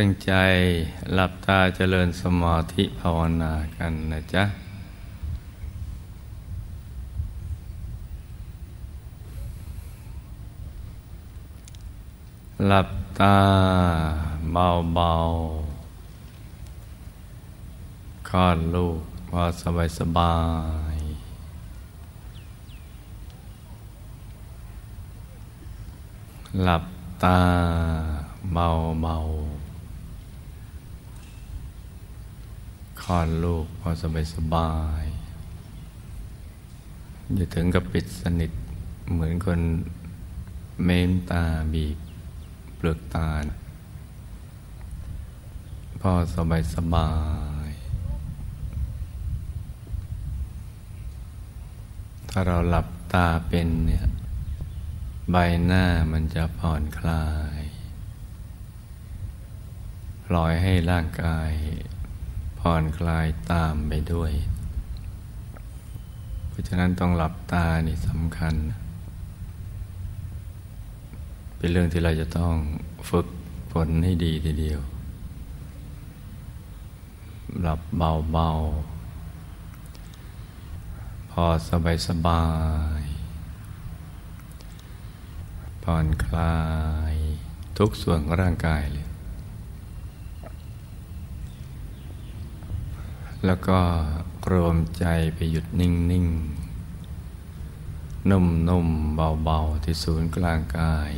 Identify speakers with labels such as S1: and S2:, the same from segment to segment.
S1: ตั้งใจหลับตาเจริญสมาธิภาวนากันนะจ๊ะหลับตาเบาๆคลอดลูกพอสบายสบาย หลับตาเบาเบา คลอดลูกพอสบายสบายอย่าถึงกับปิดสนิทเหมือนคนเม้มตาบีบเปลือกตา พอสบายสบาย ถ้าเราหลับตาเป็นเนี่ย ใบหน้ามันจะผ่อนคลาย ปล่อยให้ร่างกาย ผ่อนคลายตามไปด้วย เพราะฉะนั้นต้องหลับตานี่สำคัญ เป็นเรื่องที่เราจะต้องฝึกฝนให้ดีทีเดียว หลับเบาๆ พอสบายสบายผ่อนคลายทุกส่วนของร่างกายเลย แล้วก็รวมใจไปหยุดนิ่งนิ่งนุ่มนุ่มเบาเบาที่ศูนย์กลางกาย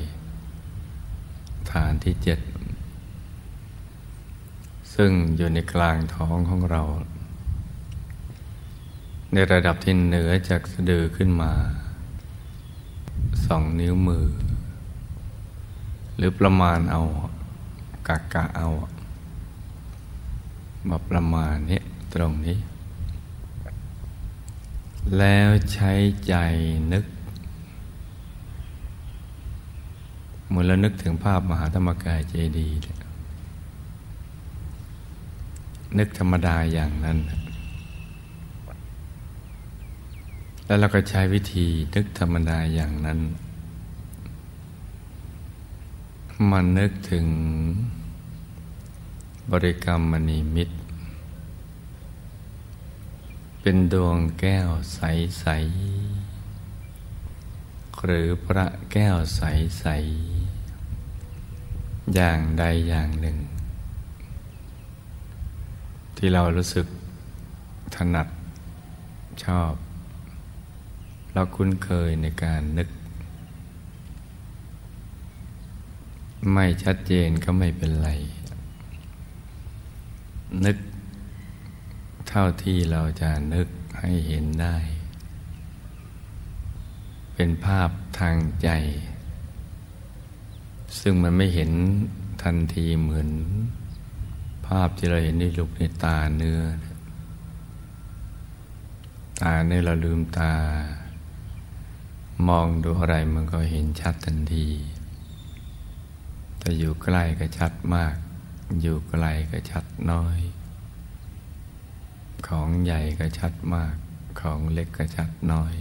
S1: ฐานที่เจ็ด ซึ่งอยู่ในกลางท้องของเรา ในระดับที่เหนือจากสะดือขึ้นมาสองนิ้วมือ หรือประมาณเอากะกะเอามาประมาณนี้ ตรงนี้ แล้วใช้ใจนึกเหมือนเรานึกถึงภาพมหาธรรมกายเจดีย์นึกธรรมดาอย่างนั้น แล้วเราก็ใช้วิธีนึกธรรมดาอย่างนั้นมันนึกถึงบริกรรมมณีมิตร เป็นดวงแก้วใส ๆ หรือพระแก้วใส ๆ อย่างใดอย่างหนึ่ง ที่เรารู้สึกถนัดชอบ เราคุ้นเคยในการนึก ไม่ชัดเจนก็ไม่เป็นไร นึก เท่าที่เราจะนึกให้เห็นได้ เป็นภาพทางใจ ซึ่งมันไม่เห็นทันทีเหมือน ภาพที่เราเห็นในลูกในตาเนื้อ ตาเนื้อเราลืมตา มองดูอะไรมันก็เห็นชัดทันทีแต่อยู่ใกล้ก็ชัดมาก อยู่ไกลก็ชัดน้อย ของใหญ่ก็ชัดมาก ของเล็กก็ชัดน้อย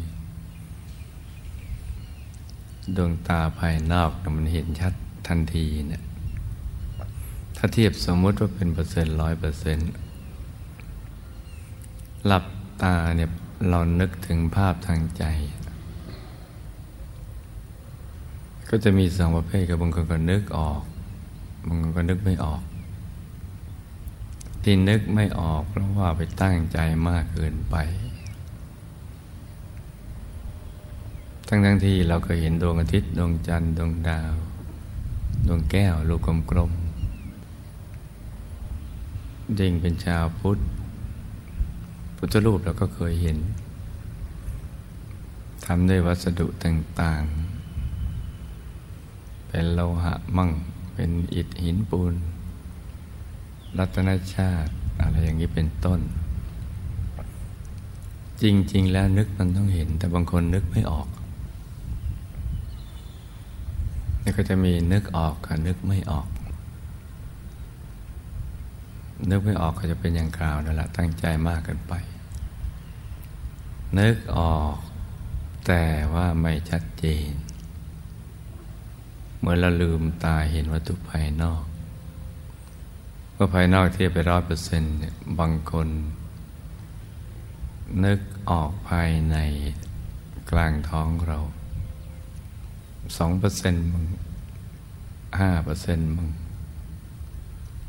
S1: ดวงตาภายนอกมันเห็นชัดทันทีเนี่ยถ้าเทียบสมมติว่าเป็นเปอร์เซ็นต์ร้อยเปอร์เซ็นต์หลับตาเนี่ยเรานึกถึงภาพทางใจ ก็จะมีสองประเภทกับบางคนก็นึกออก บางคนก็นึกไม่ออก ที่นึกไม่ออกเพราะว่าไปตั้งใจมากเกินไป ทั้งทั้งที่เราเคยเห็นดวงอาทิตย์ดวงจันทร์ดวงดาว ดวงแก้วลูกกลมๆยิ่งเป็นชาวพุทธ พุทธรูปเราก็เคยเห็นทำด้วยวัสดุต่างๆ เป็นโลหะมั่ง เป็นอิฐหินปูน รัตนชาติ อะไรอย่างนี้เป็นต้น จริง ๆ แล้วนึกมันต้องเห็น แต่บางคนนึกไม่ออกนี่ก็จะมีนึกออกกับนึกไม่ออก นึกไม่ออกก็จะเป็นอย่างกล่าวนั่นแหละตั้งใจมากเกินไป นึกออก แต่ว่าไม่ชัดเจน เมื่อเราลืมตาเห็นวัตถุภายนอก เมื่อภายนอกเทียบไปร้อยเปอร์เซ็นต์บางคน นึกออกภายในกลางท้องเราสองเปอร์เซ็นต์มึงห้าเปอร์เซ็นต์มึง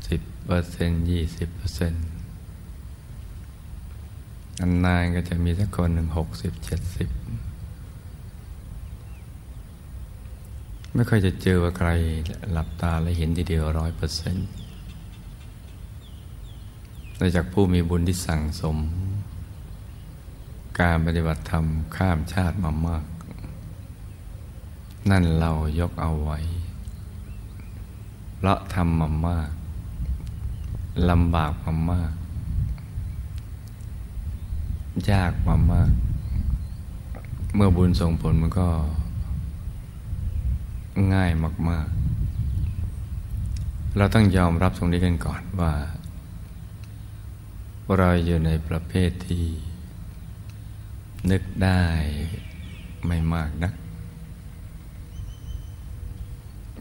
S1: สิบเปอร์เซ็นต์ยี่สิบเปอร์เซ็นต์นานๆก็จะมีสักคนหนึ่งหกสิบเจ็ดสิบไม่ค่อยจะเจอว่าใครหลับตาแล้วเห็นทีเดียวร้อยเปอร์เซ็นต์ นอกจากผู้มีบุญที่สั่งสม การปฏิบัติธรรมข้ามชาติมามาก นั่นเรายกเอาไว้เพราะทำมามากลำบากมามาก ยากมามาก เมื่อบุญส่งผลมันก็ ง่ายมาก ๆ เราต้องยอมรับตรงนี้กันก่อนว่า เราอยู่ในประเภทที่ นึกได้ไม่มากนัก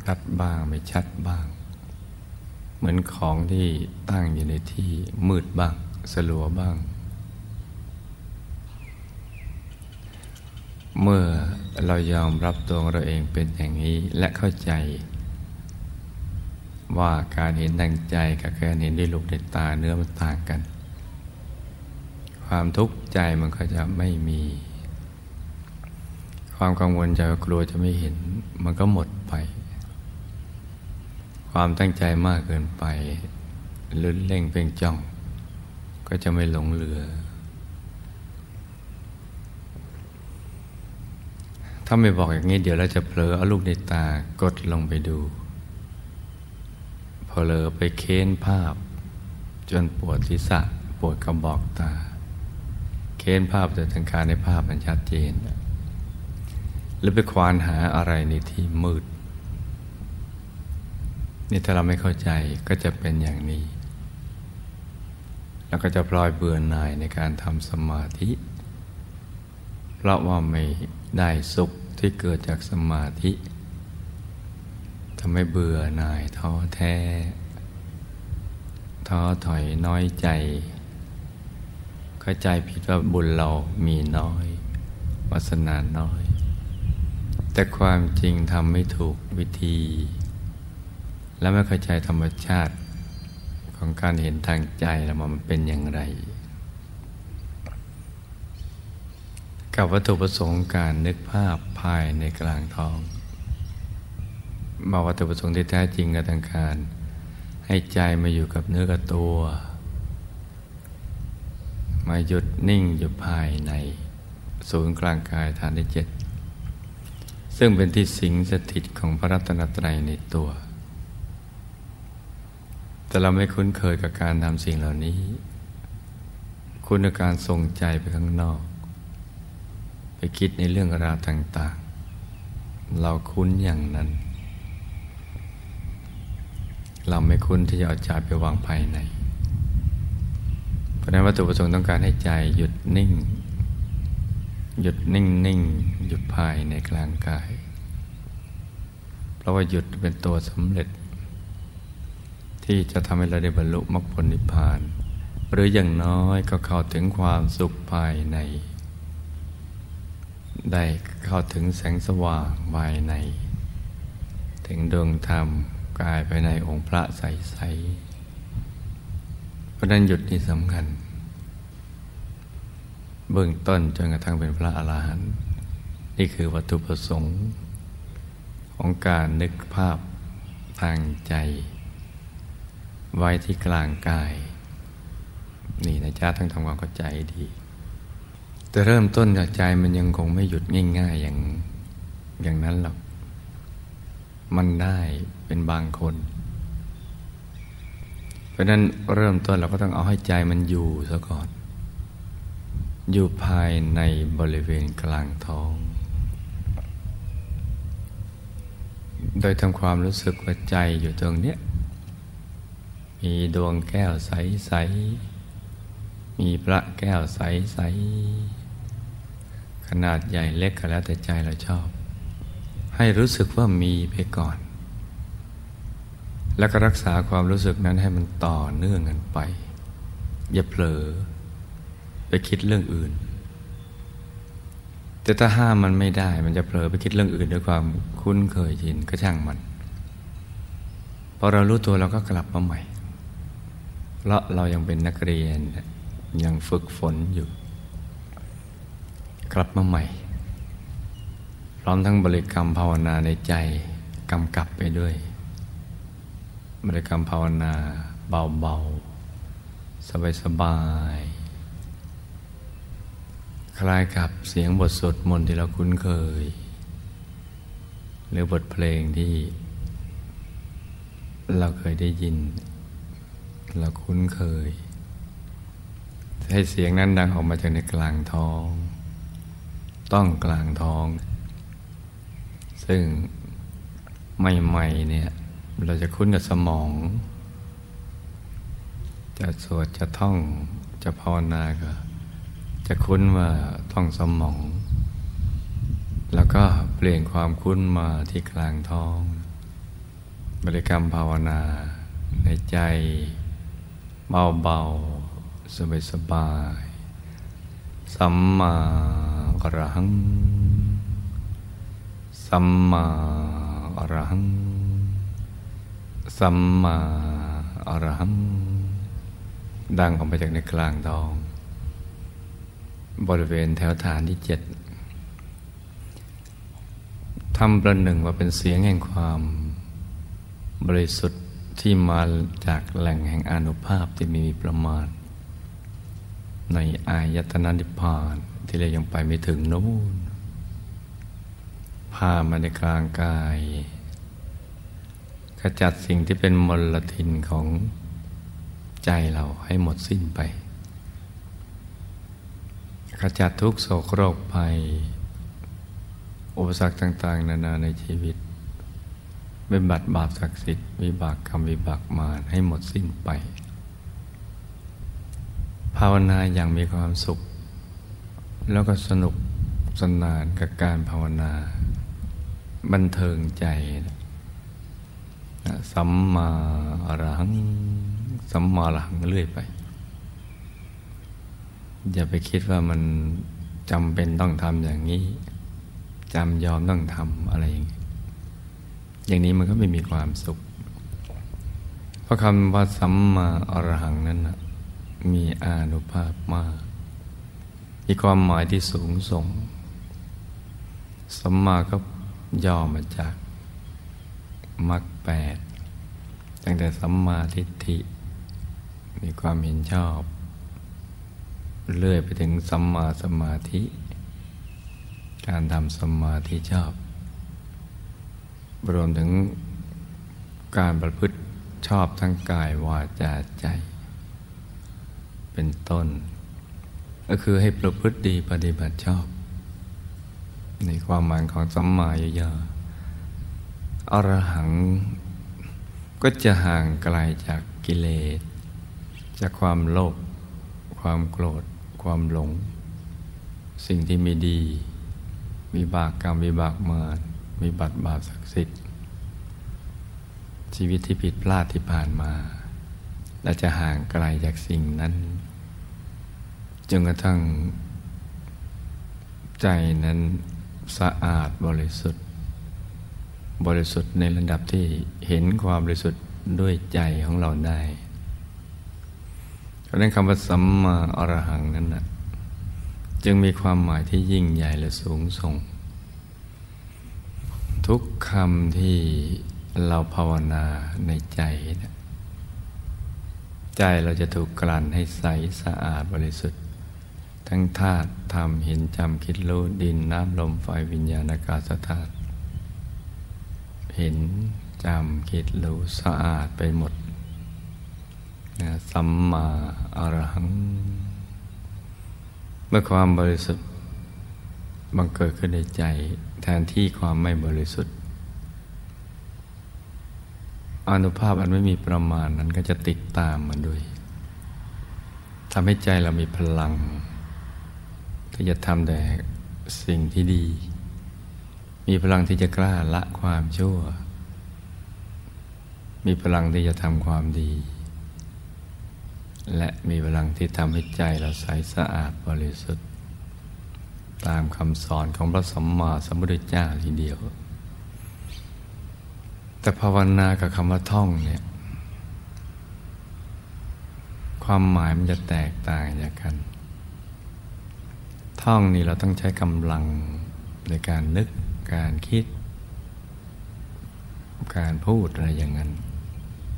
S1: ชัดบ้างไม่ชัดบ้าง เหมือนของที่ตั้งอยู่ในที่มืดบ้าง สลัวบ้าง เมื่อเรายอมรับตัวเราเองเป็นอย่างนี้และเข้าใจ ว่าการเห็นทางใจกับการเห็นด้วยลูกในตาเนื้อมันต่างกัน ความทุกข์ใจมันก็จะไม่มี ความกังวลใจกลัวจะไม่เห็น มันก็หมดไป ความตั้งใจมากเกินไปลุ้นเล่งเพ่งจ้อง ก็จะไม่หลงเหลือ ถ้าไม่บอกอย่างนี้เดี๋ยวเราจะเผลอเอาลูกในตากดลงไปดูพอเลอไปเค้นภาพ จนปวดศีรษะปวดกระบอกตา ค้นภาพแต่ทางการในภาพมันชัดเจนหรือไปควานหาอะไรในที่มืด นี่ถ้าเราไม่เข้าใจก็จะเป็นอย่างนี้ แล้วก็จะพลอยเบื่อหน่ายในการทำสมาธิ เพราะว่าไม่ได้สุขที่เกิดจากสมาธิทำให้เบื่อหน่ายท้อแท้ท้อถอยน้อยใจ เข้าใจผิดว่าบุญเรามีน้อยวาสนาน้อย แต่ความจริงทำไม่ถูกวิธี และไม่เข้าใจธรรมชาติของการเห็นทางใจแล้วมันเป็นอย่างไร กับวัตถุประสงค์การนึกภาพภายในกลางท้องมาวัตถุประสงค์ที่แท้จริงกับทางการ ให้ใจมาอยู่กับเนื้อกับตัว มาหยุดนิ่งอยู่ภายใน ศูนย์กลางกายฐานที่เจ็ดซึ่งเป็นที่สิงสถิตของพระรัตนตรัยในตัว แต่เราไม่คุ้นเคยกับการทำสิ่งเหล่านี้ คุณการทรงใจไปข้างนอก ไปคิดในเรื่องราวต่าง ๆ เราคุ้นอย่างนั้น เราไม่คุ้นที่จะเอาใจไปวางภายใน ราะนั้นวัตถุประสงค์ต้องการให้ใจหยุดนิ่ง หยุดนิ่งนิ่งหยุดภายในกลางกาย เพราะว่าหยุดเป็นตัวสำเร็จ ที่จะทำให้เราได้บรรลุมรรคผลนิพพาน หรืออย่างน้อยก็เข้าถึงความสุขภายใน ได้เข้าถึงแสงสว่างภายใน ถึงดวงธรรมกายภายในองค์พระใสๆ เพราะนั้นหยุดนี่สำคัญ เบื้องต้นจนกระทั่งเป็นพระอรหันต์นี่คือวัตถุประสงค์ ของการนึกภาพทางใจ ไว้ที่กลางกาย นี่นะจ๊ะทั้งทำความเข้าใจดี แต่เริ่มต้นจากใจมันยังคงไม่หยุดง่าย ๆ อย่างอย่างนั้นหรอกมันได้เป็นบางคน ราะนั้นเริ่มต้นเราก็ต้องเอาให้ใจมันอยู่ซะก่อน อยู่ภายในบริเวณกลางท้อง โดยทำความรู้สึกว่าใจอยู่ตรงเนี้ย มีดวงแก้วใส ๆ มีพระแก้วใส ๆ ขนาดใหญ่เล็กก็แล้วแต่ใจเราชอบ ให้รู้สึกว่ามีไปก่อน แล้วก็รักษาความรู้สึกนั้นให้มันต่อเนื่องกันไป อย่าเผลอ ไปคิดเรื่องอื่น แต่ถ้าห้ามมันไม่ได้ มันจะเผลอไปคิดเรื่องอื่นด้วยความคุ้นเคยชินก็ช่างมันพอเรารู้ตัวเราก็กลับมาใหม่ เพราะเรายังเป็นนักเรียนยังฝึกฝนอยู่ กลับมาใหม่ พร้อมทั้งบริกรรมภาวนาในใจกำกับไปด้วย บริกรรมภาวนาเบาๆ สบายๆ คล้ายกับเสียงบทสวดมนต์ที่เราคุ้นเคย หรือบทเพลงที่ เราเคยได้ยิน เราคุ้นเคย ให้เสียงนั้นดังออกมาจากในกลางท้อง ต้องกลางท้อง ซึ่งใหม่ๆเนี่ย เราจะคุ้นกับสมอง จะสวดจะท่องจะภาวนาก็จะคุ้นว่าท่องสมอง แล้วก็เปลี่ยนความคุ้นมาที่กลางท้อง บริกรรมภาวนาในใจเบาๆสบายๆสัมมาอรหัง สัมมาอรหัง สัมมาอรหัง ดังออกมาจากในกลางท้อง บริเวณแถวฐานที่เจ็ดทำประหนึ่งว่าเป็นเสียงแห่งความ บริสุทธิ์ที่มาจากแหล่งแห่งอนุภาพที่มีประมาณ ในอายตนะนิพพานที่เรายังไปไม่ถึงนู้นพามาในกลางกาย ขจัดสิ่งที่เป็นมลทินของใจเราให้หมดสิ้นไป ขจัดทุกโศกโรคภัย อุปสรรคต่าง ๆ นานาในชีวิตเป็นบัตรบาปศักดิ์สิทธิ์วิบากกรรมวิบากมารให้หมดสิ้นไป ภาวนาอย่างมีความสุข แล้วก็สนุกสนานกับการภาวนา บันเทิงใจนะ สัมมาอรหัง สัมมาอรังเรื่อยไป อย่าไปคิดว่ามันจำเป็นต้องทำอย่างนี้จำยอมต้องทำอะไรอย่างนี้อย่างนี้มันก็ไม่มีความสุข เพราะคำว่าสัมมาอรหังนั้นนะมีอานุภาพมาก มีความหมายที่สูงส่ง สัมมาก็ย่อมาจากมรรค แปดตั้งแต่สัมมาทิฏฐิ มีความเห็นชอบ เลื่อยไปถึงสัมมาสมาธิ การทำสมาธิชอบ รวมถึงการประพฤติชอบทั้งกายวาจาใจ เป็นต้น ก็คือให้ประพฤติดีปฏิบัติชอบ ในความหมายของสัมมาเยอะอรหัง ก็จะห่างไกลจากกิเลส จากความโลภความโกรธ ความหลง สิ่งที่ไม่ดีมีบากกรรมมีบากมารมีบัตรบาปศักดิ์สิทธิ์ ชีวิตที่ผิดพลาดที่ผ่านมาและจะห่างไกลจากสิ่งนั้นจนกระทั่งใจนั้นสะอาดบริสุทธิ์ บริสุทธิ์ในระดับที่เห็นความบริสุทธิ์ด้วยใจของเราได้เพราะนั้นคำว่าสัมมาอรหังนั้นนะจึงมีความหมายที่ยิ่งใหญ่และสูงส่ง ทุกคำที่เราภาวนาในใจนะใจเราจะถูกกลั่นให้ใสสะอาดบริสุทธิ์ ทั้งธาตุธรรมเห็นจำคิดรู้ดินน้ำลมไฟวิญญาณอากาศธาตุ เห็นจำคิดรู้สะอาดไปหมดนะสัมมาอรหัง เมื่อความบริสุทธิ์บังเกิดขึ้นในใจแทนที่ความไม่บริสุทธิ์อนุภาพอันไม่มีประมาณนั้นก็จะติดตามมันด้วยทำให้ใจเรามีพลัง ที่จะทำแต่สิ่งที่ดี มีพลังที่จะกล้าละความชั่ว มีพลังที่จะทำความดี และมีพลังที่ทำให้ใจเราใสสะอาดบริสุทธิ์ ตามคำสอนของพระสัมมาสัมพุทธเจ้าทีเดียว แต่ภาวนากับคำว่าท่องเนี่ย ความหมายมันจะแตกต่างจากกัน ท่องนี่เราต้องใช้กำลังในการนึก การคิด การพูดอะไรอย่างนั้น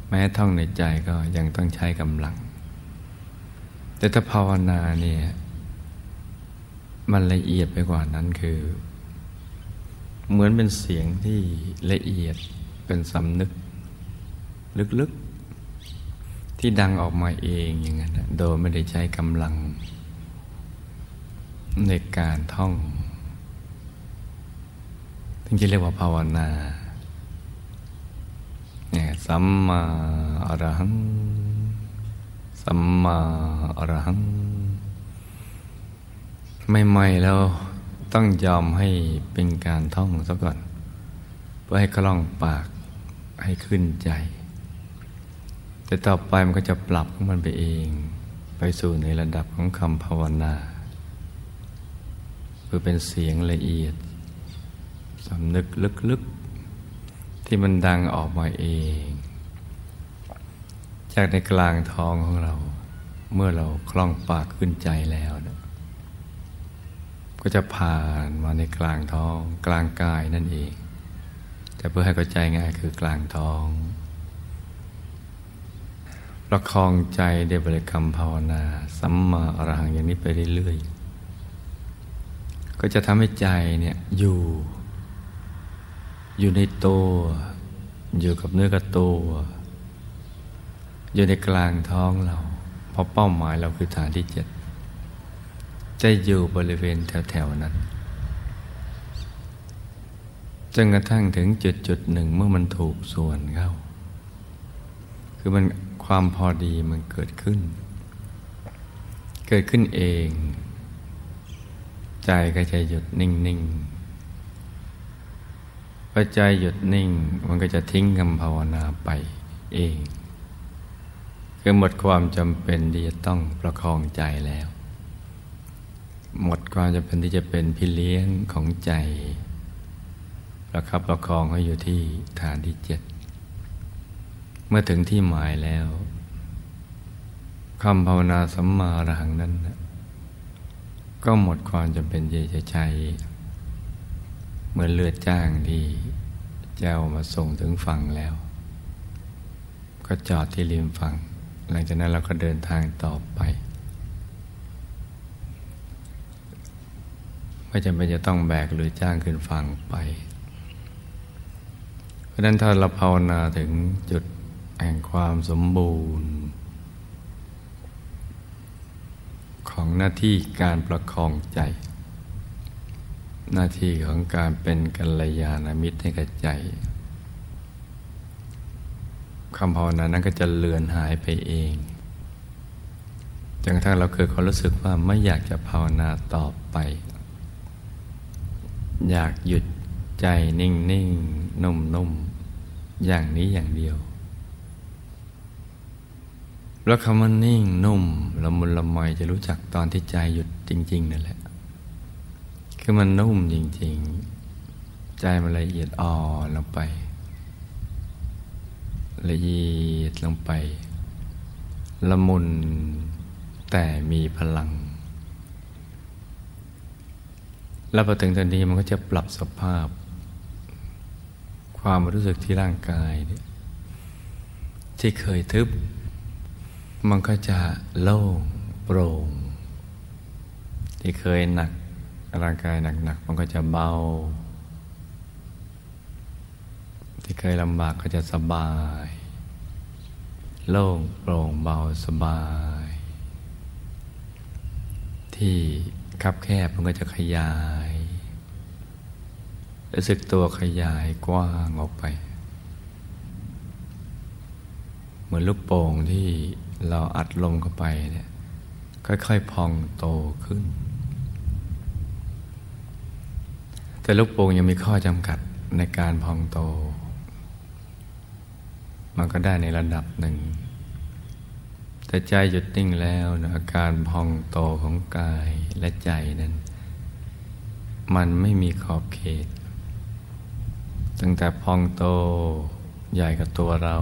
S1: แม้ท่องในใจก็ยังต้องใช้กำลัง แต่ถ้าภาวนาเนี่ยมันละเอียดไปกว่านั้นคือ เหมือนเป็นเสียงที่ละเอียดเป็นสำนึก ลึกๆ ที่ดังออกมาเองอย่างนั้นโดยไม่ได้ใช้กำลัง ในการท่อง ถึงจะเรียกว่าภาวนาเนี่ยสัมมาอรหัง สัมมาอรหัง ไม่ไม่แล้วต้องยอมให้เป็นการท่องซะก่อน เพื่อให้คล่องปากให้ขึ้นใจ แต่ต่อไปมันก็จะปรับของมันไปเอง ไปสู่ในระดับของคำภาวนาเพื่อเป็นเสียงละเอียด สำนึกลึกๆ ที่มันดังออกมาเอง จากในกลางท้องของเรา เมื่อเราคล่องปากขึ้นใจแล้วนะก็จะผ่านมาในกลางท้อง กลางกายนั่นเอง แต่เพื่อให้เข้าใจง่ายคือกลางท้อง ประคองใจในบริกรรมภาวนาสัมมาอรหังอย่างนี้ไปเรื่อยๆก็จะทำให้ใจเนี่ยอยู่ อยู่ในตัว อยู่กับเนื้อกับตัว อยู่ในกลางท้องเรา เพราะเป้าหมายเราคือฐานที่เจ็ดจะอยู่บริเวณแถวๆนั้นจนกระทั่งถึงจุดจุดหนึ่งเมื่อมันถูกส่วนเข้า คือมันความพอดีมันเกิดขึ้น เกิดขึ้นเอง ใจก็จะหยุดนิ่ง ๆ พอใจหยุดนิ่งมันก็จะทิ้งคำภาวนาไปเอง คือหมดความจำเป็นที่จะต้องประคองใจแล้ว หมดความจำเป็นที่จะเป็นพี่เลี้ยงของใจประคับประคองให้อยู่ที่ฐานที่เจ็ดเมื่อถึงที่หมายแล้วคำภาวนาสัมมาระหังนั้น ก็หมดความจำเป็นที่จะใช้ เหมือนเลือดจ้างที่เจ้ามาส่งถึงฝั่งแล้ว ก็จอดที่ริมฝั่ง หลังจากนั้นเราก็เดินทางต่อไปไม่จำเป็นจะต้องแบกหรือจ้างขึ้นฝั่งไป เพราะนั้นถ้าเราภาวนาถึงจุดแห่งความสมบูรณ์ ของหน้าที่การประคองใจ หน้าที่ของการเป็นกัลยาณมิตรให้กับใจคำภาวนานั้นก็จะเลือนหายไปเองจนกระทั่งเราเกิดความรู้สึกว่าไม่อยากจะภาวนาต่อไป อยากหยุดใจนิ่งนิ่งนุ่มนุ่มอย่างนี้อย่างเดียว แล้วคำว่านิ่งนุ่มละมุนละไมจะรู้จักตอนที่ใจหยุดจริง ๆ นั่นแหละ คือมันนุ่มจริง ๆ ใจมันละเอียดอ่อนลงไป ละเอียดลงไป ละมุนแต่มีพลัง แล้วพอถึงตอนนี้มันก็จะปรับสภาพ ความรู้สึกที่ร่างกายเนี่ยที่เคยทึบ มันก็จะโล่งโปร่ง ที่เคยหนัก ร่างกายหนักๆมันก็จะเบา ที่เคยลำบากก็จะสบาย โล่งโปร่งเบาสบาย ที่คับแคบมันก็จะขยายรู้สึกตัวขยายกว้างออกไป เหมือนลูกโป่งที่เราอัดลมเข้าไปเนี่ยค่อยๆพองโตขึ้น แต่ลูกโป่งยังมีข้อจำกัดในการพองโต มันก็ได้ในระดับหนึ่ง แต่ใจหยุดนิ่งแล้วนะอาการพองโตของกายและใจนั้น มันไม่มีขอบเขต ตั้งแต่พองโตใหญ่กับตัวเรา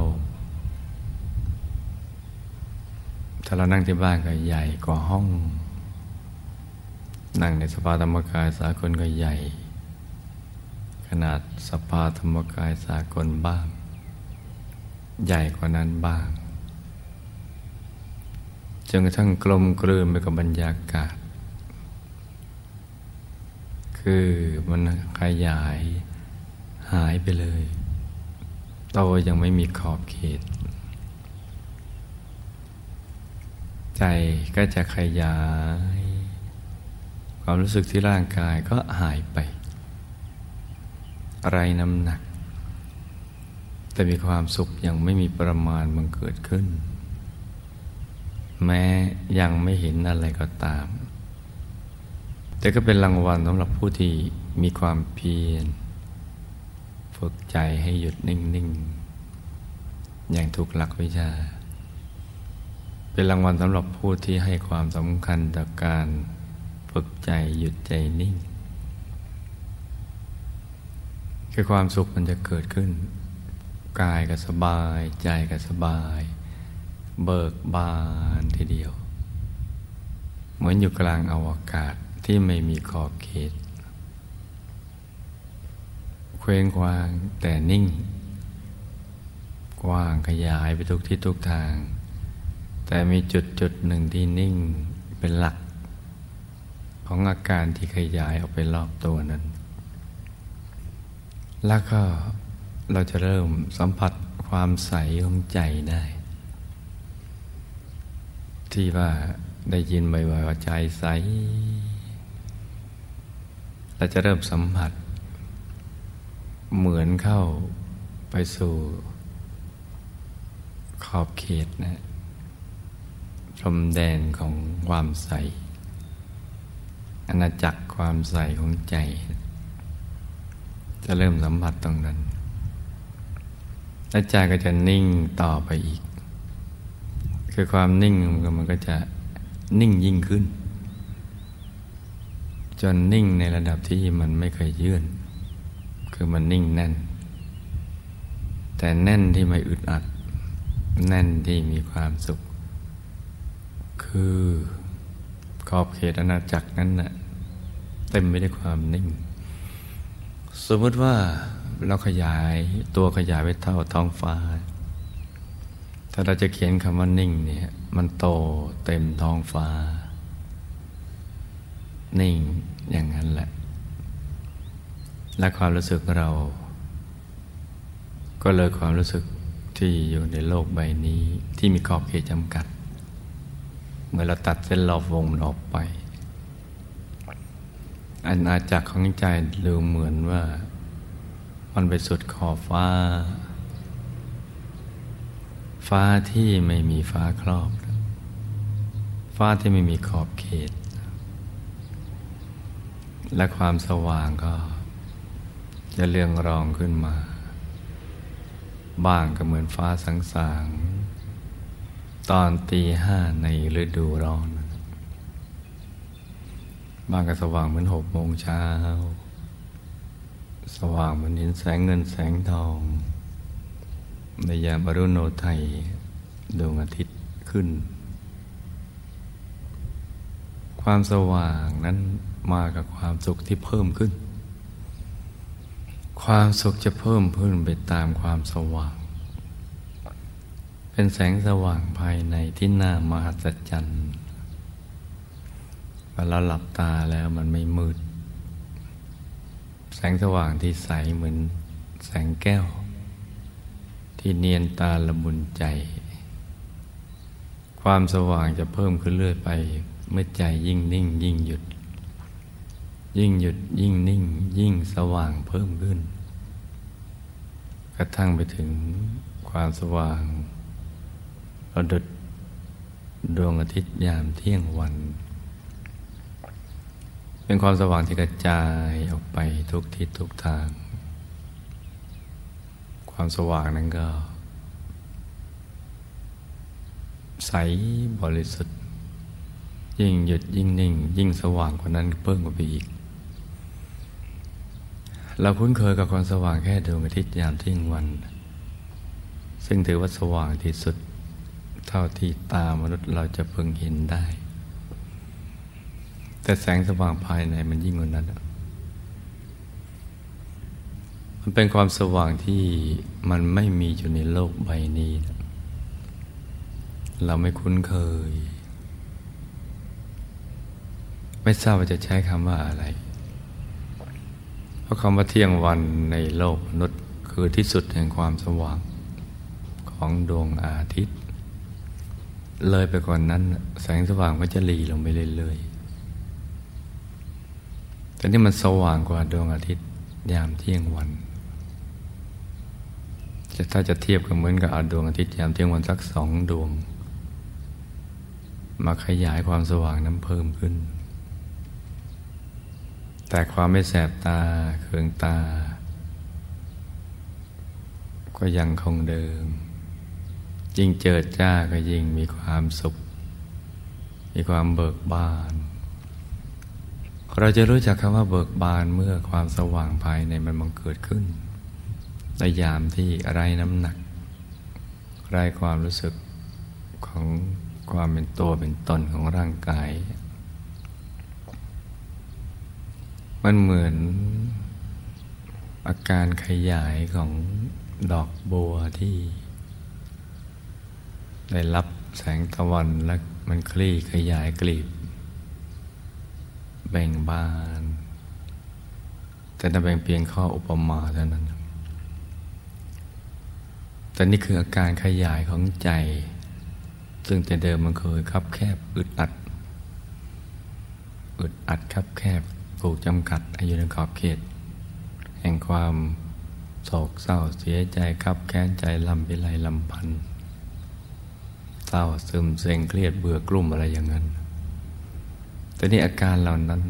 S1: ถ้าเรานั่งที่บ้านก็ใหญ่กว่าห้อง นั่งในสภาธรรมกายสากลก็ใหญ่ ขนาดสภาธรรมกายสากลบ้าง ใหญ่กว่านั้นบ้างจนกระทั่งกลมกลืนไปกับบรรยากาศ คือมันขยายหายไปเลยโตยังไม่มีขอบเขต ใจก็จะขยาย ความรู้สึกที่ร่างกายก็หายไป ไรน้ำหนัก แต่มีความสุขยังไม่มีประมาณมันเกิดขึ้น แม้ยังไม่เห็นอะไรก็ตาม แต่ก็เป็นรางวัลสำหรับผู้ที่มีความเพียรฝึกใจให้หยุดนิ่ง ๆ อย่างถูกหลักวิชา เป็นรางวัลสำหรับผู้ที่ให้ความสำคัญต่อการฝึกใจหยุดใจนิ่ง คือความสุขมันจะเกิดขึ้น กายก็สบาย ใจก็สบาย เบิกบานทีเดียว เหมือนอยู่กลางอวกาศที่ไม่มีขอบเขตเคว้งคว้างแต่นิ่ง กว้างขยายไปทุกที่ทุกทาง แต่มีจุดจุดหนึ่งที่นิ่งเป็นหลัก ของอาการที่ขยายออกไปรอบตัวนั้น แล้วก็เราจะเริ่มสัมผัสความใสของใจได้ ที่ว่าได้ยินบ่อยๆว่าใจใส เราจะเริ่มสัมผัส เหมือนเข้าไปสู่ ขอบเขตนะพรมแดนของความใสอาณาจักรความใสของใจ จะเริ่มสัมผัสตรงนั้นและใจก็จะนิ่งต่อไปอีก คือความนิ่งมันก็จะนิ่งยิ่งขึ้น จนนิ่งในระดับที่มันไม่เคยยื่น คือมันนิ่งแน่น แต่แน่นที่ไม่อึดอัด แน่นที่มีความสุข คือขอบเขตอาณาจักรนั้นนะ่ะเต็มไปด้วยความนิ่ง สมมติว่าเราขยายตัวขยายไปเท่าท้องฟ้า ถ้าเราจะเขียนคำว่านิ่งเนี่ยมันโตเต็มท้องฟ้า นิ่งอย่างนั้นแหละ และความรู้สึกเรา ก็เลยความรู้สึกที่อยู่ในโลกใบนี้ที่มีขอบเขตจำกัด เมื่อเราตัดเส้นรอบวงออกไป อาณาจักรของใจดูเหมือนว่า มันไปสุดขอบฟ้า ฟ้าที่ไม่มีฟ้าครอบ ฟ้าที่ไม่มีขอบเขต และความสว่างก็ จะเรืองรองขึ้นมา บ้างก็เหมือนฟ้าสังสางตอนตีห้าในฤดูร้อน บ้างก็สว่างเหมือนหกโมงเช้า สว่างเหมือนเห็นแสงเงินแสงทอง ในยามอรุณโนไทยดวงอาทิตย์ขึ้น ความสว่างนั้นมากับความสุขที่เพิ่มขึ้น ความสุขจะเพิ่มขึ้นไปตามความสว่าง เป็นแสงสว่างภายในที่น่ามหัศจรรย์ เวลาหลับตาแล้วมันไม่มืด แสงสว่างที่ใสเหมือนแสงแก้ว ที่เนียนตาละมุนใจ ความสว่างจะเพิ่มขึ้นเรื่อยไปเมื่อใจยิ่งนิ่ง ยิ่งหยุด ยิ่งหยุดยิ่งนิ่ง ยิ่งสว่างเพิ่มขึ้น กระทั่งไปถึงความสว่างประดุดดวงอาทิตย์ยามเที่ยงวัน เป็นความสว่างที่กระจายออกไปทุกทิศทุกทาง ความสว่างนั้นก็ ใสบริสุทธิ์ ยิ่งหยุดยิ่งนิ่ง ยิ่งสว่างกว่านั้นเพิ่มกว่าไปอีก เราคุ้นเคยกับความสว่างแค่ดวงอาทิตย์ยามทิ้งวัน ซึ่งถือว่าสว่างที่สุด เท่าที่ตามนุษย์เราจะพึงเห็นได้ แต่แสงสว่างภายในมันยิ่งกว่านั้นมันเป็นความสว่างที่มันไม่มีอยู่ในโลกใบนี้ เราไม่คุ้นเคย ไม่ทราบว่าจะใช้คำว่าอะไร เพราะคำว่าเที่ยงวันในโลกมนุษย์คือที่สุดแห่งความสว่างของดวงอาทิตย์ เลยไปก่อนนั้น แสงสว่างก็จะหลีลงไปเรื่อย แต่นี่มันสว่างกว่าดวงอาทิตย์ยามเที่ยงวัน จะถ้าจะเทียบก็เหมือนกับเอาดวงอาทิตย์ยามเที่ยงวันสักสองดวง มาขยายความสว่างนั้นเพิ่มขึ้น แต่ความไม่แสบตาเคืองตา ก็ยังคงเดิม ยิ่งเจิดจ้าก็ยิ่งมีความสุข มีความเบิกบาน เราจะรู้จักคำว่าเบิกบานเมื่อความสว่างภายในมันบังเกิดขึ้น ในยามที่ไรน้ำหนัก ไรความรู้สึกของความเป็นตัวเป็นตนของร่างกาย มันเหมือนอาการขยายของดอกบัวที่ ได้รับแสงตะวันและมันคลี่ขยายกลีบ แบ่งบาน แต่นั่นเป็นเพียงข้ออุปมาเท่านั้น แต่นี่คืออาการขยายของใจ ซึ่งแต่เดิมมันเคยคับแคบอึดอัด อึดอัดคับแคบถูกจำกัดอยู่ในขอบเขต แห่งความโศกเศร้าเสียใจคับแค้นใจลำไปไลลำพันเศร้าซึมเซ็งเครียดเบื่อกลุ่มอะไรอย่างนั้น แต่นี่อาการเหล่านั้น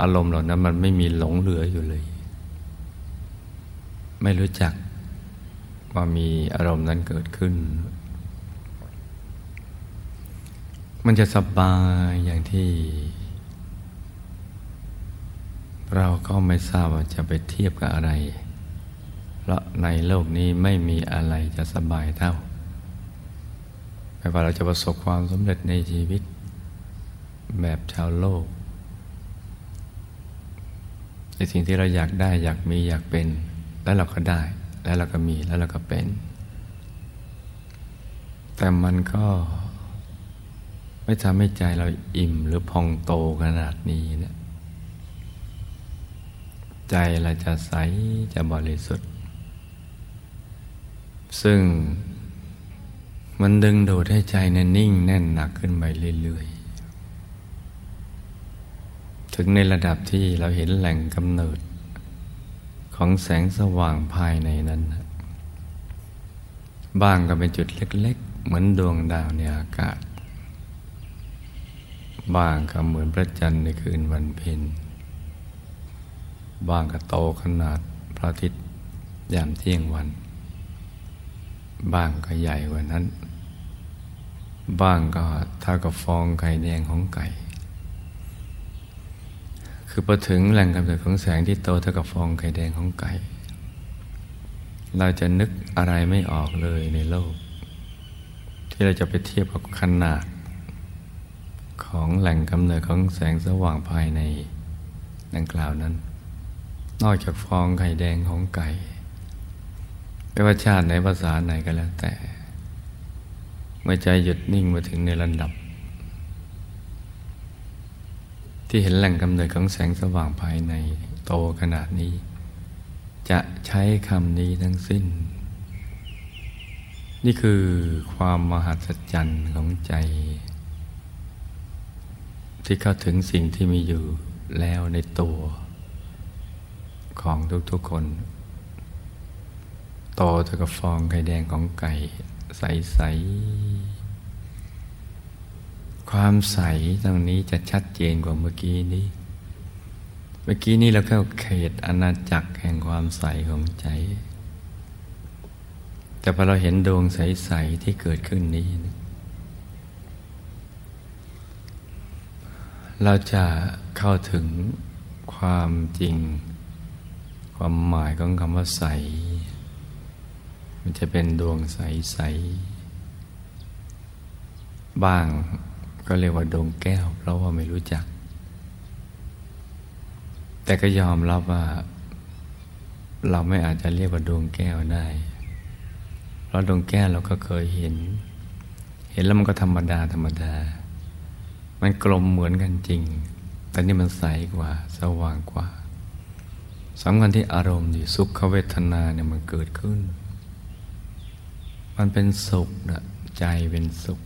S1: อารมณ์เหล่านั้นมันไม่มีหลงเหลืออยู่เลย ไม่รู้จักว่ามีอารมณ์นั้นเกิดขึ้น มันจะสบายอย่างที่ เราก็ไม่ทราบว่าจะไปเทียบกับอะไร เพราะในโลกนี้ไม่มีอะไรจะสบายเท่าไม่ว่าเราจะประสบความสำเร็จในชีวิต แบบชาวโลก ในสิ่งที่เราอยากได้อยากมีอยากเป็น แล้วเราก็ได้ แล้วเราก็มีแล้วเราก็เป็น แต่มันก็ไม่ทำให้ใจเราอิ่มหรือพองโตขนาดนี้เนะใจเราจะใสจะบริสุทธิ์ ซึ่งมันดึงดูดให้ใจนั้นนิ่งแน่นหนักขึ้นไปเรื่อย ถึงในระดับที่เราเห็นแหล่งกำเนิด ของแสงสว่างภายในนั้น บ้างก็เป็นจุดเล็ก ๆ เหมือนดวงดาวในอากาศ บ้างก็เหมือนพระจันทร์ในคืนวันเพ็ญบ้างก็โตขนาดพระอาทิตย์ยามเที่ยงวัน บ้างก็ใหญ่กว่านั้น บ้างก็เท่ากับฟองไข่แดงของไก่ คือพอถึงแหล่งกำเนิดของแสงที่โตเท่ากับฟองไข่แดงของไก่ เราจะนึกอะไรไม่ออกเลยในโลก ที่เราจะไปเทียบกับขนาด ของแหล่งกำเนิดของแสงสว่างภายในดังกล่าวนั้น นอกจากฟองไข่แดงของไก่ไม่ว่าชาติไหนภาษาไหนก็แล้วแต่ เมื่อใจหยุดนิ่งมาถึงในระดับ ที่เห็นแหล่งกำเนิดของแสงสว่างภายในโตขนาดนี้ จะใช้คำนี้ทั้งสิ้น นี่คือความมหัศจรรย์ของใจ ที่เข้าถึงสิ่งที่มีอยู่แล้วในตัวของทุกๆคนโตเท่ากับฟองไข่แดงของไก่ ใสๆ ความใสตรงนี้จะชัดเจนกว่าเมื่อกี้นี้ เมื่อกี้นี้เราเข้าเขตอาณาจักรแห่งความใสของใจ แต่พอเราเห็นดวงใส ๆ ที่เกิดขึ้นนี้เราจะเข้าถึงความจริง ความหมายของคำว่าใส มันจะเป็นดวงใส ๆ บ้าง ก็เรียกว่าดวงแก้ว เพราะว่าไม่รู้จัก แต่ก็ยอมรับว่า เราไม่อาจจะเรียกว่าดวงแก้วได้ เพราะดวงแก้วเราก็เคยเห็น เห็นแล้วมันก็ธรรมดาธรรมดา มันกลมเหมือนกันจริง แต่นี่มันใสกว่า สว่างกว่าสำคัญที่อารมณ์ที่สุขเวทนาเนี่ยมันเกิดขึ้น มันเป็นสุขนะใจเป็นสุข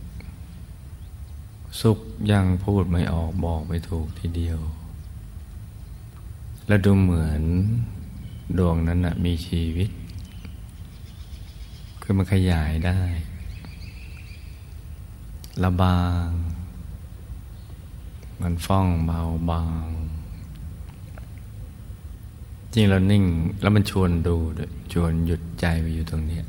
S1: สุขยังพูดไม่ออกบอกไม่ถูกทีเดียว และดูเหมือนดวงนั้นนะมีชีวิต คือมันขยายได้ ระบาง มันฟ้องเบาบาง จริงเรานิ่งแล้วมันชวนดูด้วยชวนหยุดใจไปอยู่ตรงนี้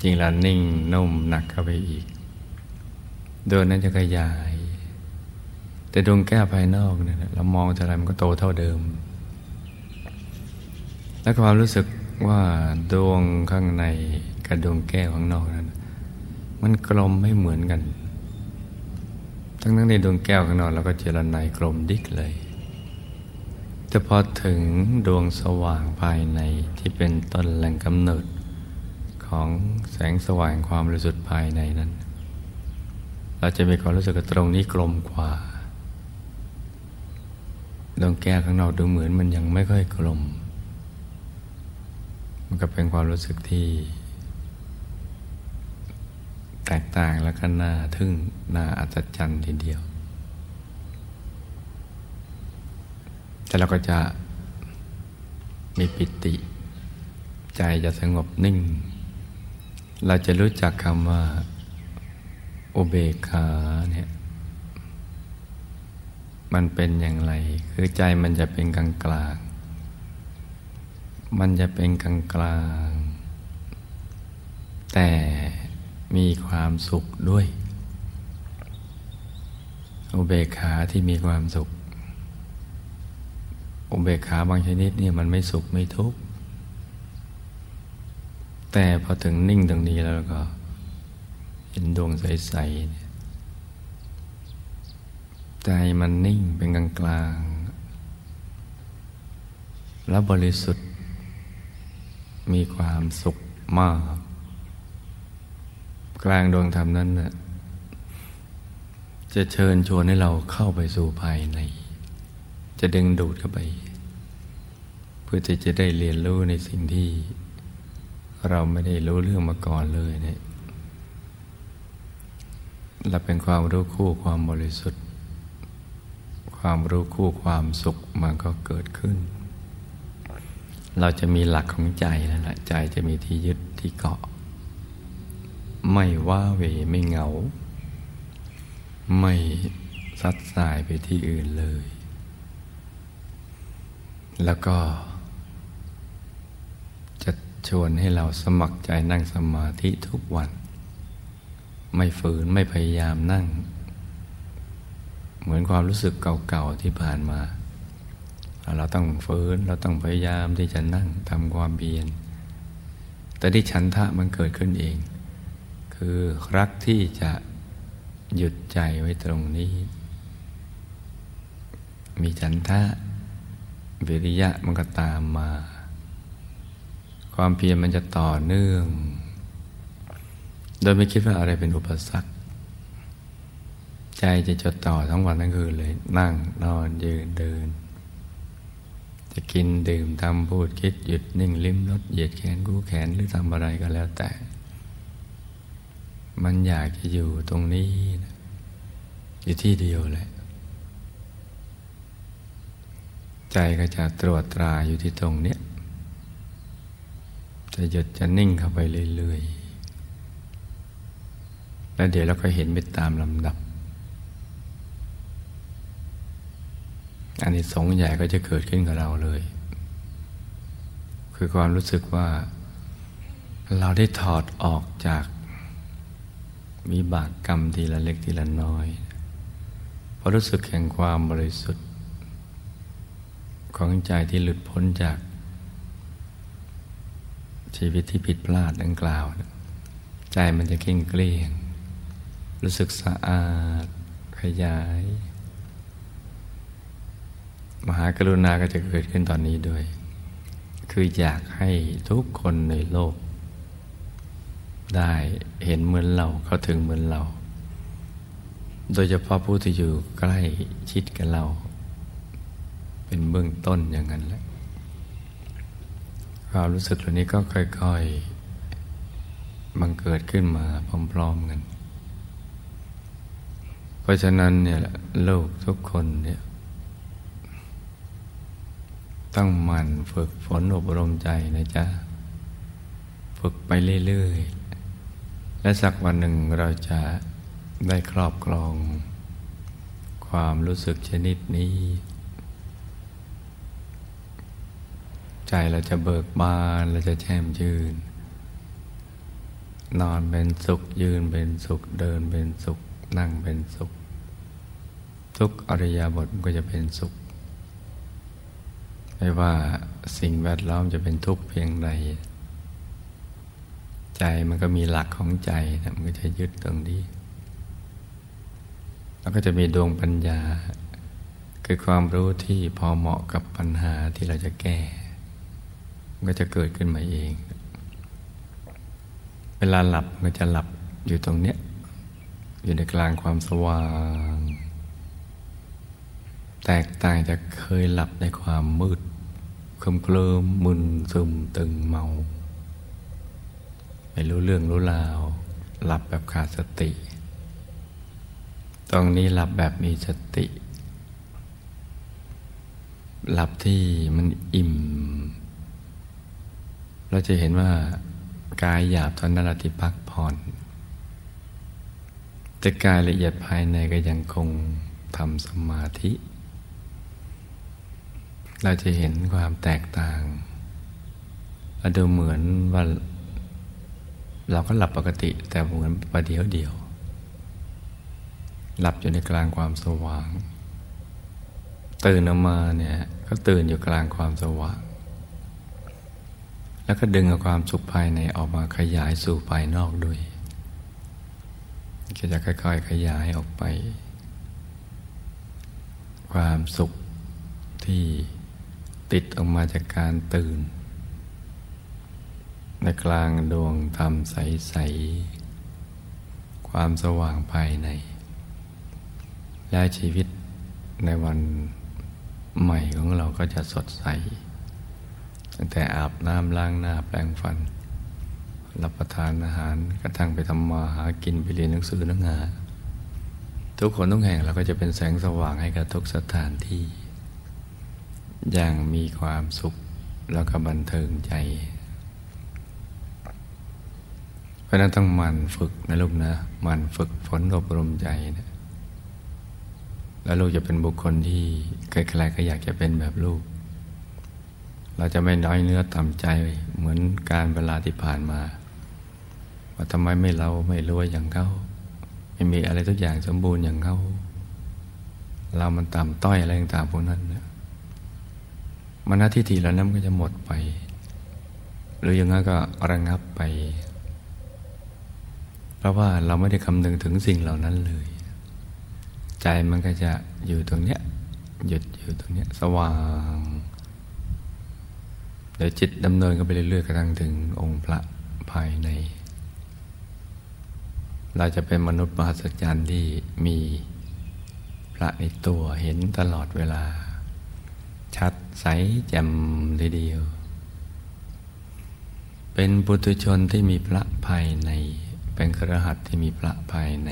S1: จริงเรานิ่งนุ่มหนักเข้าไปอีก ดวงนั้นจะขยาย แต่ดวงแก้วภายนอกเนี่ยเรามองเท่าไรมันก็โตเท่าเดิม แล้วความรู้สึกว่าดวงข้างในกับดวงแก้วข้างนอกนั้น มันกลมไม่เหมือนกัน ทั้งนั้นในดวงแก้วข้างนอกเราก็เจรไนกลมดิกเลยแต่พอถึงดวงสว่างภายในที่เป็นต้นแหล่งกำเนิดของแสงสว่างความบริสุทธิ์ภายในนั้น เราจะมีความรู้สึกตรงนี้กลมกว่าดวงแก้วข้างนอกดูเหมือนมันยังไม่ค่อยกลม มันก็เป็นความรู้สึกที่ แตกต่างแล้วก็น่าทึ่งน่าอัศจรรย์ทีเดียว แต่เราก็จะมีปิติ ใจจะสงบนิ่ง เราจะรู้จักคำว่า อุเบกขาเนี่ยมันเป็นอย่างไร คือใจมันจะเป็นกลางกลาง มันจะเป็นกลางกลาง แต่มีความสุขด้วย อุเบกขาที่มีความสุข อุเบกขาบางชนิดเนี่ยมันไม่สุขไม่ทุกข์ แต่พอถึงนิ่งตรงนี้แล้วก็ เห็นดวงใสๆใจมันนิ่งเป็นกลางกลางแล้วบริสุทธิ์ มีความสุขมาก กลางดวงธรรมนั้นน่ะจะเชิญชวนให้เราเข้าไปสู่ภายใน จะดึงดูดเข้าไป เพื่อที่จะได้เรียนรู้ในสิ่งที่ เราไม่ได้รู้เรื่องมาก่อนเลยเนี่ย เราเป็นความรู้คู่ความบริสุทธิ์ ความรู้คู่ความสุขมันก็เกิดขึ้น เราจะมีหลักของใจแล้วละใจจะมีที่ยึดที่เกาะ ไม่ว่าเวไม่เหงา ไม่ซัดสายไปที่อื่นเลย แล้วก็ จะชวนให้เราสมัครใจนั่งสมาธิทุกวัน ไม่ฝืนไม่พยายามนั่ง เหมือนความรู้สึกเก่าๆที่ผ่านมา เราต้องฝืนเราต้องพยายามที่จะนั่งทำความเพียรแต่ที่ฉันทะมันเกิดขึ้นเอง คือรักที่จะหยุดใจไว้ตรงนี้ มีฉันทะวิริยะมันก็ตามมา ความเพียรมันจะต่อเนื่อง โดยไม่คิดว่าอะไรเป็นอุปสรรค ใจจะจดต่อทั้งวันทั้งคืนเลย นั่งนอนยืนเดิน จะกินดื่มทำพูดคิดหยุดนิ่งลิ้มรสเหยียดแขนกู้แขนหรือทำอะไรก็แล้วแต่ มันอยากจะอยู่ตรงนี้อยู่ที่เดียวแหละ ใจก็จะตรวจตราอยู่ที่ตรงเนี้ยจะหยุดจะนิ่งเข้าไปเรื่อยๆ แล้วเดี๋ยวเราก็เห็นไปตามลำดับ อันนี้สงใหญ่ก็จะเกิดขึ้นกับเราเลย คือความรู้สึกว่า เราได้ถอดออกจากมีบากกรรมทีละเล็กทีละน้อยพอรู้สึกแห่งความบริสุทธิ์ ของใจที่หลุดพ้นจาก ชีวิตที่ผิดพลาดดังกล่าว ใจมันจะเข่งเกลี้ยง รู้สึกสะอาดขยาย มหากรุณาก็จะเกิดขึ้นตอนนี้ด้วย คืออยากให้ทุกคนในโลก ได้เห็นเหมือนเราเขาถึงเหมือนเรา โดยเฉพาะผู้ที่อยู่ใกล้ชิดกับเรา เป็นเบื้องต้นอย่างนั้นแหละความรู้สึกเหล่านี้ก็ค่อยๆ บังเกิดขึ้นมาพร้อมๆกัน ราะฉะนั้นเนี่ยโลกทุกคนเนี่ยต้องหมั่นฝึกฝนอบรมใจนะจ๊ะ ฝึกไปเรื่อยๆ และสักวันหนึ่งเราจะได้ครอบครอง ความรู้สึกชนิดนี้ ใจเราจะเบิกบานเราจะแช่มชื่น นอนเป็นสุขยืนเป็นสุขเดินเป็นสุขนั่งเป็นสุข ทุกอริยบทมันก็จะเป็นสุข ไม่ว่าสิ่งแวดล้อมจะเป็นทุกข์เพียงใด ใจมันก็มีหลักของใจนะมันก็จะยึดตรงนี้ แล้วก็จะมีดวงปัญญา คือความรู้ที่พอเหมาะกับปัญหาที่เราจะแก้ มันก็จะเกิดขึ้นมาเอง เวลาหลับมันก็จะหลับอยู่ตรงเนี้ยอยู่ในกลางความสว่าง แตกต่างจากเคยหลับในความมืดเคลิมเคลิมมึนซึมตึงเมา ไม่รู้เรื่องรู้ราว หลับแบบขาดสติ ตรงนี้หลับแบบมีสติ หลับที่มันอิ่ม เราจะเห็นว่ากายหยาบตอนนั้นเราที่พักผ่อนแต่กายละเอียดภายในก็ยังคงทำสมาธิ เราจะเห็นความแตกต่างเราดูเหมือนว่า เราก็หลับปกติ แต่เหมือนประเดียวเดียว หลับอยู่ในกลางความสว่าง ตื่นออกมาเนี่ยก็ตื่นอยู่กลางความสว่าง แล้วก็ดึงเอาความสุขภายในออกมาขยายสู่ภายนอกด้วยก็จะค่อยๆ ขยายออกไป ความสุขที่ ติดออกมาจากการตื่น ในกลางดวงธรรมใส ๆ ความสว่างภายใน และชีวิตในวันใหม่ของเราก็จะสดใส ตั้งแต่อาบน้ำล้างหน้าแปรงฟัน รับประทานอาหารกระทั่งไปทำมาหากินไปเรียนหนังสือหนังหาทุกคนทุกแห่งเราก็จะเป็นแสงสว่างให้กับทุกสถานที่ อย่างมีความสุขแล้วก็บันเทิงใจ เพราะนั้นต้องมันฝึกนะลูกนะมันฝึกฝนอบรมใจนะแล้วลูกจะเป็นบุคคลที่ใครๆก็อยากจะเป็นแบบลูก เราจะไม่น้อยเนื้อต่ำใจเหมือนการเวลาที่ผ่านมา ว่าทำไมไม่เราไม่รวยอย่างเขาไม่มีอะไรทุกอย่างสมบูรณ์อย่างเขาเรามันต่ำต้อยอะไรต่างๆพวกนั้น มันน้าที่ทีแล้วนั้นก็จะหมดไป หรืออย่างนั้นก็ระงับไป เพราะว่าเราไม่ได้คำนึงถึงสิ่งเหล่านั้นเลย ใจมันก็จะอยู่ตรงเนี้ยหยุดอยู่ตรงเนี้ยสว่างเดี๋ยวจิตดำเนินกันไปเรื่อยๆกระทั่งถึงองค์พระภายใน เราจะเป็นมนุษย์มหัศจรรย์ที่มีพระในตัวเห็นตลอดเวลา ชัดใสแจ่มทีเดียว เป็นปุถุชนที่มีพระภายใน เป็นครหัสที่มีพระภายใน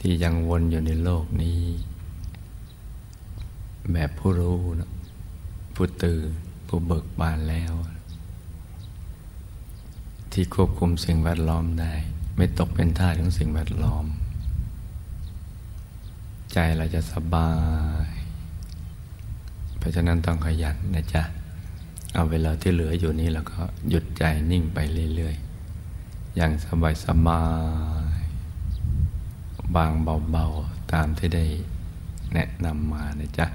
S1: ที่ยังวนอยู่ในโลกนี้ แบบผู้รู้นะผู้ตื่นผู้เบิกบานแล้ว ที่ควบคุมสิ่งแวดล้อมได้ ไม่ตกเป็นท่าของสิ่งแวดล้อม ใจเราจะสบาย ราะฉะนั้นต้องขยันนะจ๊ะ เอาเวลาที่เหลืออยู่นี้แล้วก็หยุดใจนิ่งไปเรื่อยๆ อย่างสบายสบายบางเบาๆ ตามที่ได้แนะนำมานะจ๊ะ